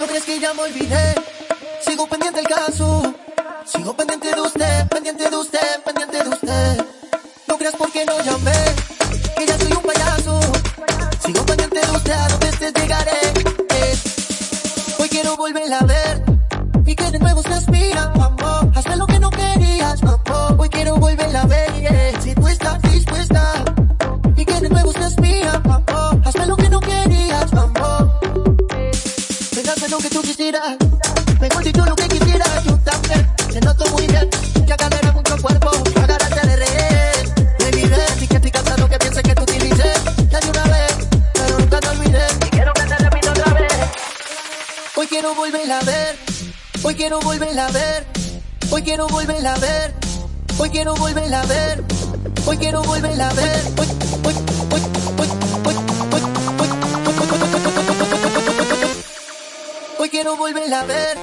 No crees que ya me olvidé. Sigo pendiente del caso. Sigo pendiente de usted, pendiente de usted, pendiente de usted. No creas porque no llamé. Que ya soy un payaso. Sigo pendiente de usted, a donde estés llegaré. Eh, Hoy quiero volverla a ver. Y que de nuevo se aspira, quisieras. Mejor dicho lo que quisieras. Yo también. Se notó muy bien. Que agarré mucho cuerpo. Agarraste de rehén. Me olvidé. Y que estoy cansado que pienses que tú utilicé. Ya de una vez. Pero nunca te olvidé. Y quiero que te repita otra vez. Hoy quiero volverla a ver. Hoy quiero volverla a ver. Hoy quiero volverla a ver. Hoy quiero volverla a ver. Hoy quiero volverla a ver. Hoy, hoy, Hoy quiero volverla a ver.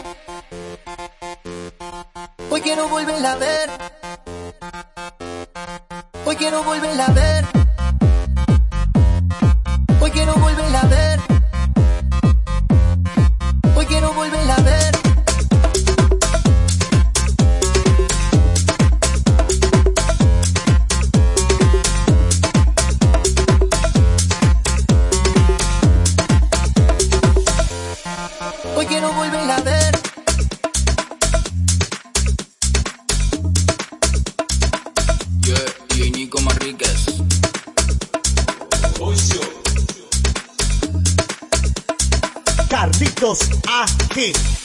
Hoy quiero volverla a ver. Hoy quiero volverla a ver. Hoy quiero volverla a ver. Quiero volverla a ver. Yeah, y Nico Manríquez. Carlitos AG.